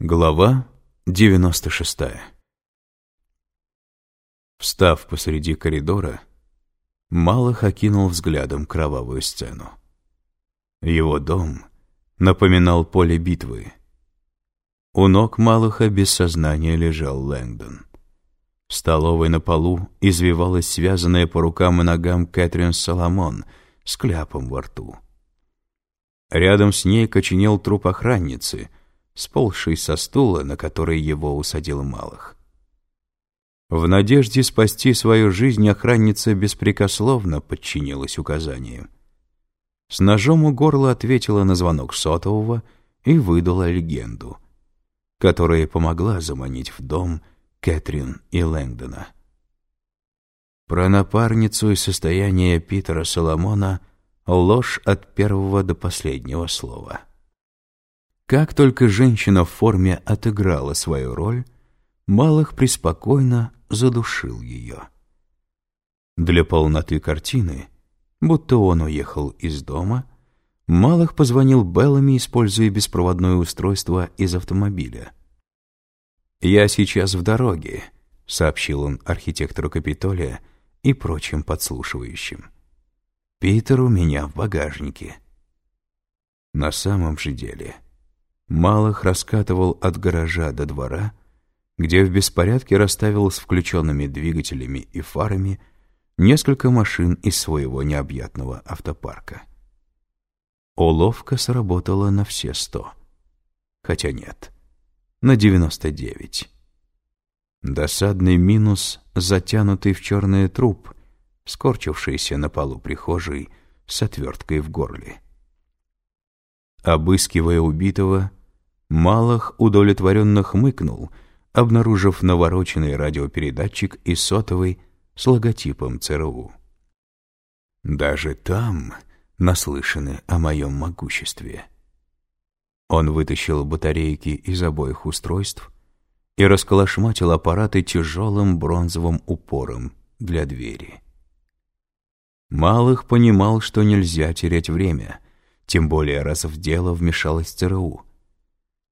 Глава 96 Встав посреди коридора, Малых окинул взглядом кровавую сцену. Его дом напоминал поле битвы. У ног Малыха без сознания лежал Лэнгдон. В столовой на полу извивалась связанная по рукам и ногам Кэтрин Соломон с кляпом во рту. Рядом с ней коченел труп охранницы — сползший со стула, на который его усадил Малых. В надежде спасти свою жизнь охранница беспрекословно подчинилась указаниям. С ножом у горла ответила на звонок сотового и выдала легенду, которая помогла заманить в дом Кэтрин и Лэнгдона. Про напарницу и состояние Питера Соломона ложь от первого до последнего слова — как только женщина в форме отыграла свою роль, Малых преспокойно задушил ее. Для полноты картины, будто он уехал из дома, Малых позвонил Беллами, используя беспроводное устройство из автомобиля. «Я сейчас в дороге», — сообщил он архитектору Капитолия и прочим подслушивающим. «Питер у меня в багажнике». На самом же деле Малых раскатывал от гаража до двора, где в беспорядке расставил с включенными двигателями и фарами несколько машин из своего необъятного автопарка. Уловка сработала на все сто. Хотя нет, на девяносто девять. Досадный минус, затянутый в черный труп, скорчившийся на полу прихожей с отверткой в горле. Обыскивая убитого, Малах удовлетворенно хмыкнул, обнаружив навороченный радиопередатчик и сотовый с логотипом ЦРУ. Даже там наслышаны о моем могуществе. Он вытащил батарейки из обоих устройств и расколошматил аппараты тяжелым бронзовым упором для двери. Малых понимал, что нельзя терять время — тем более раз в дело вмешалась ЦРУ.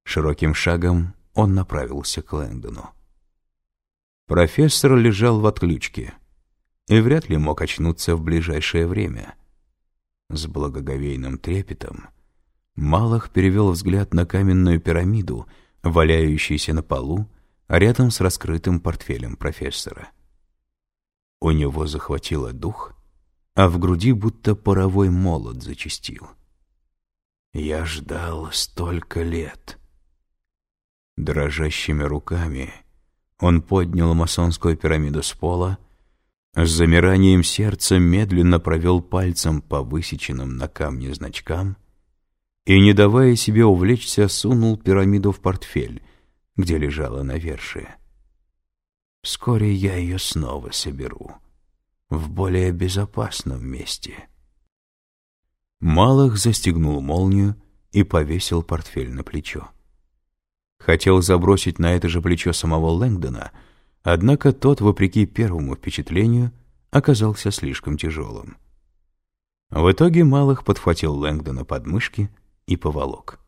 Широким шагом он направился к Лэндону. Профессор лежал в отключке и вряд ли мог очнуться в ближайшее время. С благоговейным трепетом Малах перевел взгляд на каменную пирамиду, валяющуюся на полу, рядом с раскрытым портфелем профессора. У него захватило дух, а в груди будто паровой молот зачастил. Я ждал столько лет. Дрожащими руками он поднял масонскую пирамиду с пола, с замиранием сердца медленно провел пальцем по высеченным на камне значкам и, не давая себе увлечься, сунул пирамиду в портфель, где лежала навершие. Вскоре я ее снова соберу в более безопасном месте. Малых застегнул молнию и повесил портфель на плечо. Хотел забросить на это же плечо самого Лэнгдона, однако тот, вопреки первому впечатлению, оказался слишком тяжелым. В итоге Малых подхватил Лэнгдона под мышки и поволок.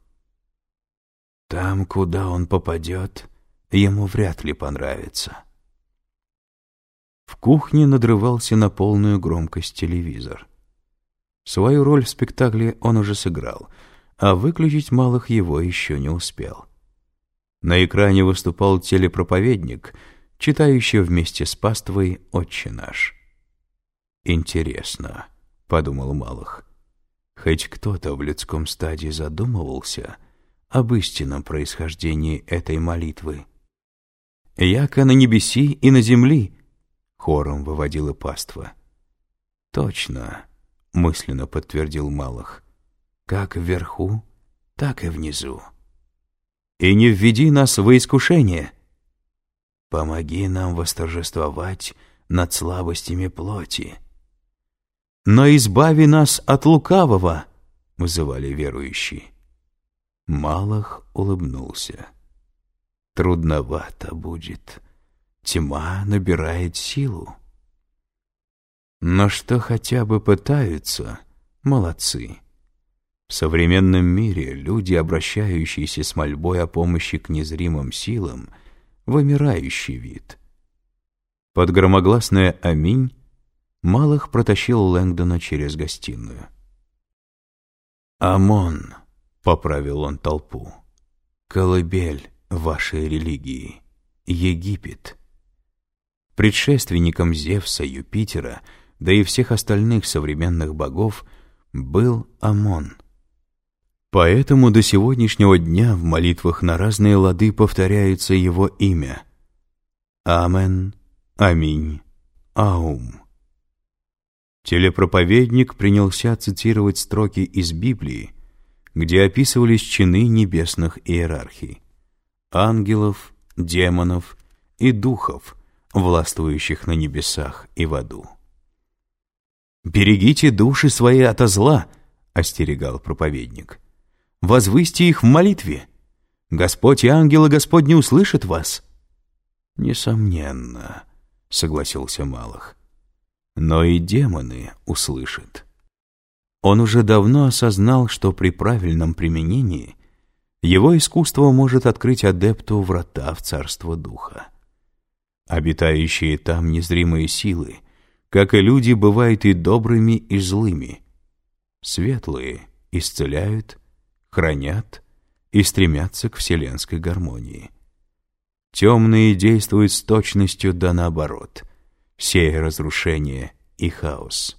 «Там, куда он попадет, ему вряд ли понравится». В кухне надрывался на полную громкость телевизор — Свою роль в спектакле он уже сыграл, а выключить малых его еще не успел. На экране выступал телепроповедник, читающий вместе с паствой «Отче наш». «Интересно», — подумал Малых, — «хоть кто-то в людском стадии задумывался об истинном происхождении этой молитвы». «Яко на небеси и на земли», — хором выводила паства. «Точно» мысленно подтвердил Малах. Как вверху, так и внизу. И не введи нас во искушение. Помоги нам восторжествовать над слабостями плоти. Но избави нас от лукавого, вызывали верующие. Малах улыбнулся. Трудновато будет. Тьма набирает силу. Но что хотя бы пытаются, молодцы. В современном мире люди, обращающиеся с мольбой о помощи к незримым силам, вымирающий вид. Под громогласное «Аминь» Малых протащил Лэнгдона через гостиную. «Амон», — поправил он толпу, — «колыбель вашей религии, Египет». Предшественником Зевса, Юпитера, да и всех остальных современных богов был Амон. Поэтому до сегодняшнего дня в молитвах на разные лады повторяется его имя. Амен, Аминь, Аум. Телепроповедник принялся цитировать строки из Библии, где описывались чины небесных иерархий, ангелов, демонов и духов, властвующих на небесах и в аду. «Берегите души свои ото зла», — остерегал проповедник. «Возвысьте их в молитве. Господь и ангелы Господни услышат вас». «Несомненно», — согласился Малых но и демоны услышат. Он уже давно осознал, что при правильном применении его искусство может открыть адепту врата в царство духа. Обитающие там незримые силы, как и люди, бывают и добрыми, и злыми. Светлые исцеляют, хранят и стремятся к вселенской гармонии. Темные действуют с точностью да наоборот — сея разрушение и хаос.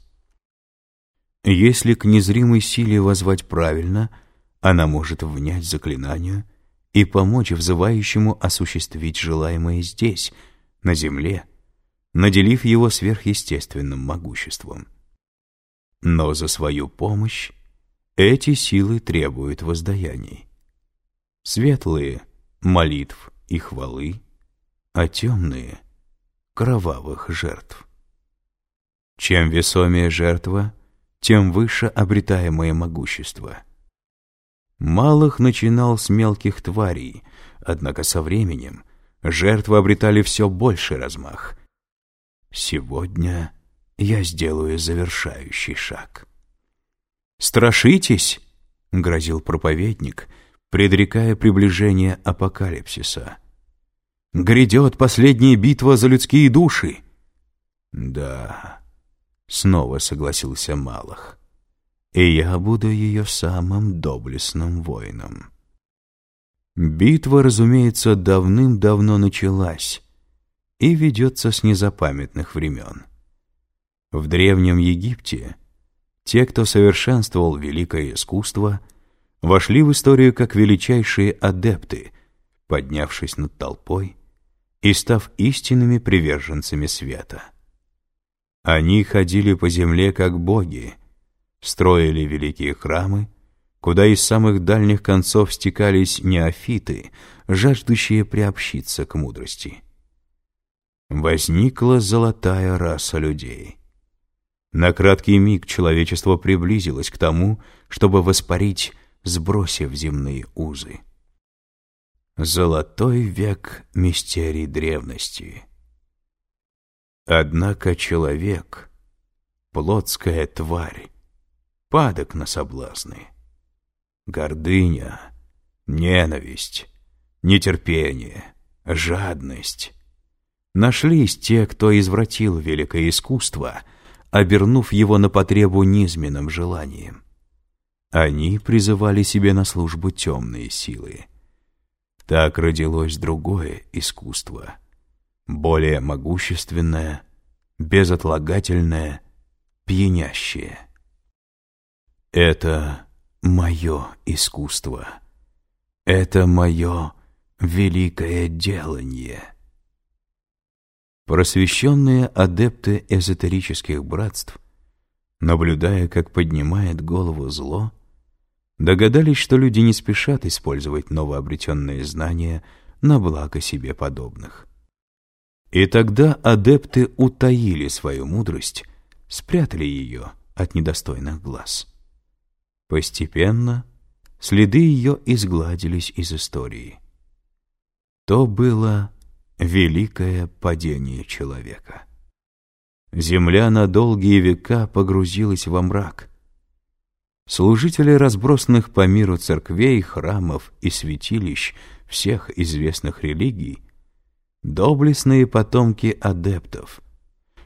Если к незримой силе возвать правильно, она может внять заклинанию и помочь взывающему осуществить желаемое здесь, на земле, наделив его сверхъестественным могуществом. Но за свою помощь эти силы требуют воздаяний. Светлые — молитв и хвалы, а темные — кровавых жертв. Чем весомее жертва, тем выше обретаемое могущество. Малых начинал с мелких тварей, однако со временем жертвы обретали все больше размах. Сегодня я сделаю завершающий шаг. «Страшитесь!» — грозил проповедник, предрекая приближение апокалипсиса — Грядет последняя битва за людские души. Да, снова согласился Малах. И я буду ее самым доблестным воином. Битва, разумеется, давным-давно началась и ведется с незапамятных времен. В Древнем Египте те, кто совершенствовал великое искусство, вошли в историю как величайшие адепты, поднявшись над толпой и став истинными приверженцами света. Они ходили по земле как боги, строили великие храмы, куда из самых дальних концов стекались неофиты, жаждущие приобщиться к мудрости. Возникла золотая раса людей. На краткий миг человечество приблизилось к тому, чтобы воспарить, сбросив земные узы. Золотой век мистерий древности. Однако человек, плотская тварь, падок на соблазны. Гордыня, ненависть, нетерпение, жадность. Нашлись те, кто извратил великое искусство, обернув его на потребу низменным желанием. Они призывали себе на службу темные силы. Так родилось другое искусство, более могущественное, безотлагательное, пьянящее. Это мое искусство. Это мое великое делание. Просвещенные адепты эзотерических братств, наблюдая, как поднимает голову зло, догадались, что люди не спешат использовать новообретенные знания на благо себе подобных. И тогда адепты утаили свою мудрость, спрятали ее от недостойных глаз. Постепенно следы ее изгладились из истории. То было великое падение человека. Земля на долгие века погрузилась во мрак — Служители разбросанных по миру церквей, храмов и святилищ всех известных религий, доблестные потомки адептов,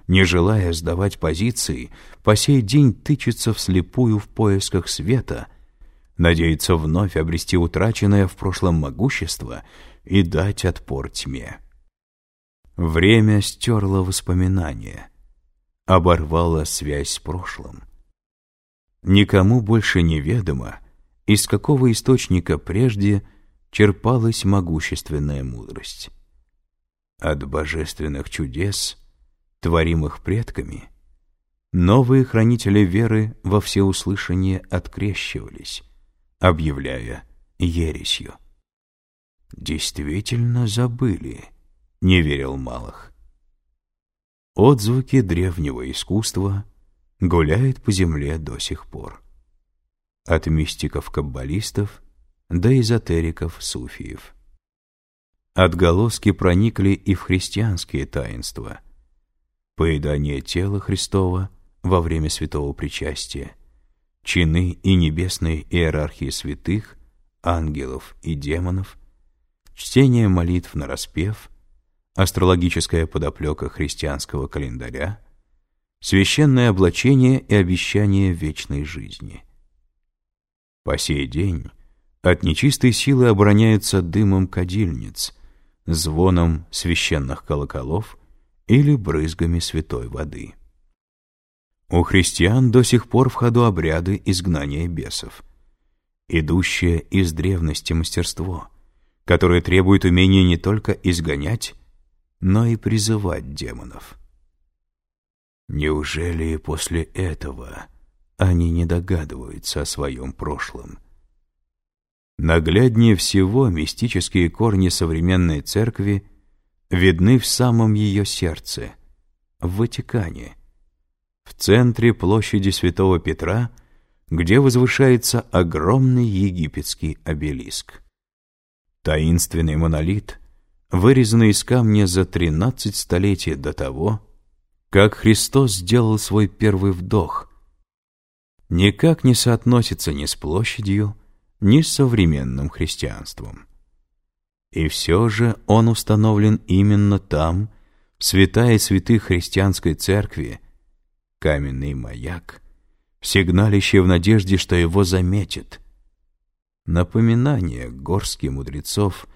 не желая сдавать позиции, по сей день тычутся вслепую в поисках света, надеются вновь обрести утраченное в прошлом могущество и дать отпор тьме. Время стерло воспоминания, оборвало связь с прошлым. Никому больше не ведомо, из какого источника прежде черпалась могущественная мудрость. От божественных чудес, творимых предками, новые хранители веры во всеуслышание открещивались, объявляя ересью. «Действительно забыли», — не верил Малых. Отзвуки древнего искусства — гуляет по земле до сих пор. От мистиков-каббалистов до эзотериков-суфиев. Отголоски проникли и в христианские таинства. Поедание тела Христова во время святого причастия, чины и небесные иерархии святых, ангелов и демонов, чтение молитв на распев, астрологическая подоплека христианского календаря — священное облачение и обещание вечной жизни. По сей день от нечистой силы обороняются дымом кадильниц, звоном священных колоколов или брызгами святой воды. У христиан до сих пор в ходу обряды изгнания бесов, идущее из древности мастерство, которое требует умения не только изгонять, но и призывать демонов. Неужели после этого они не догадываются о своем прошлом? Нагляднее всего мистические корни современной церкви видны в самом ее сердце, в Ватикане, в центре площади Святого Петра, где возвышается огромный египетский обелиск. Таинственный монолит, вырезанный из камня за 13 столетий до того, как Христос сделал свой первый вдох, никак не соотносится ни с площадью, ни с современным христианством. И все же он установлен именно там, в святая святых христианской церкви, каменный маяк, сигналище в надежде, что его заметят. Напоминание горских мудрецов,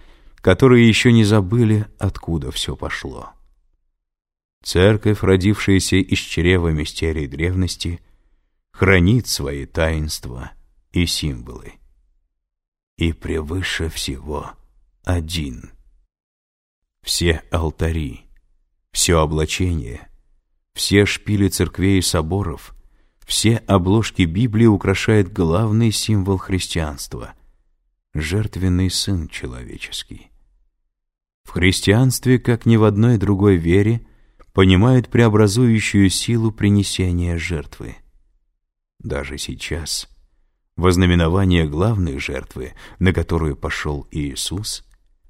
которые еще не забыли, откуда все пошло. Церковь, родившаяся из чрева мистерий древности, хранит свои таинства и символы. И превыше всего один. Все алтари, все облачение, все шпили церквей и соборов, все обложки Библии украшает главный символ христианства — жертвенный Сын человеческий. В христианстве, как ни в одной другой вере, понимают преобразующую силу принесения жертвы. Даже сейчас, во знаменование главной жертвы, на которую пошел Иисус,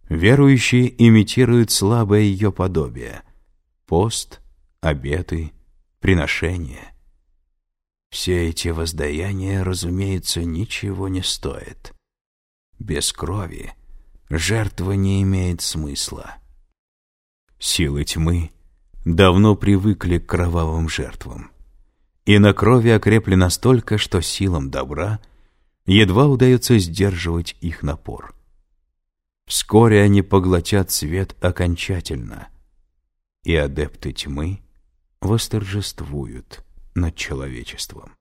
верующие имитируют слабое ее подобие — пост, обеты, приношения. Все эти воздаяния, разумеется, ничего не стоят. Без крови жертва не имеет смысла. Силы тьмы — давно привыкли к кровавым жертвам. И на крови окрепли настолько, что силам добра едва удается сдерживать их напор. Вскоре они поглотят свет окончательно, и адепты тьмы восторжествуют над человечеством.